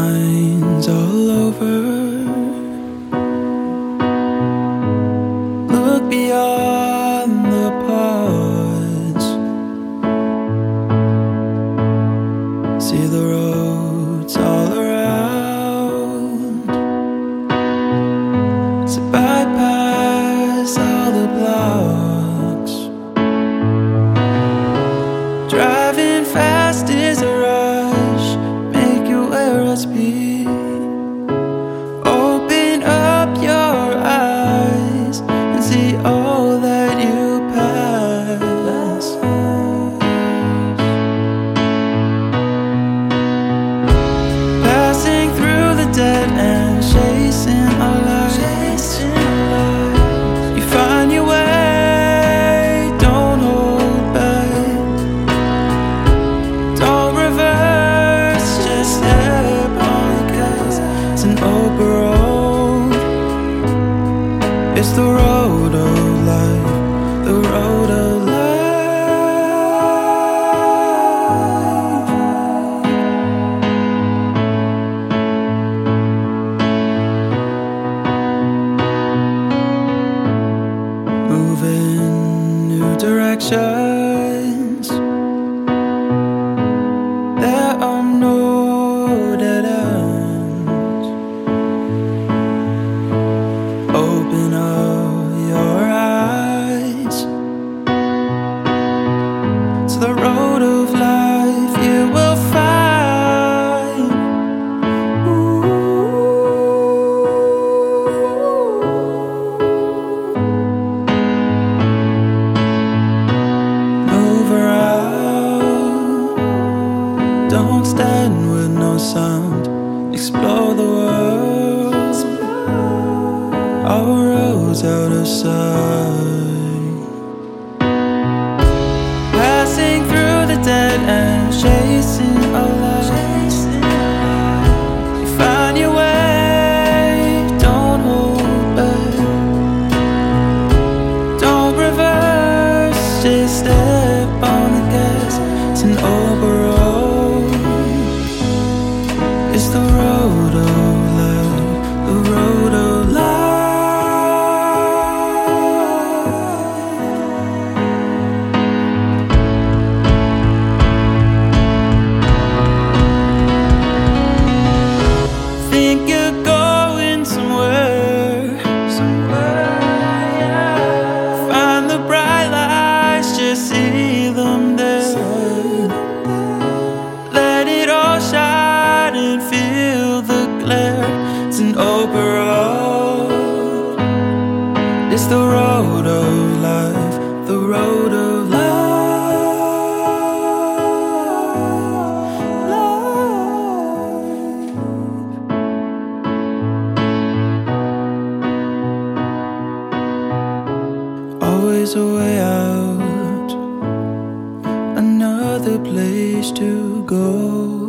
lines all over. an open road. It's the road of life, the road of life. Moving new direction. The road of life you will find. Ooh. Move around. Don't stand with no sound. Explore the world. Our roads out of sight. It's the an open road. It's the road of life, the road of life. Always a way out, another place to go.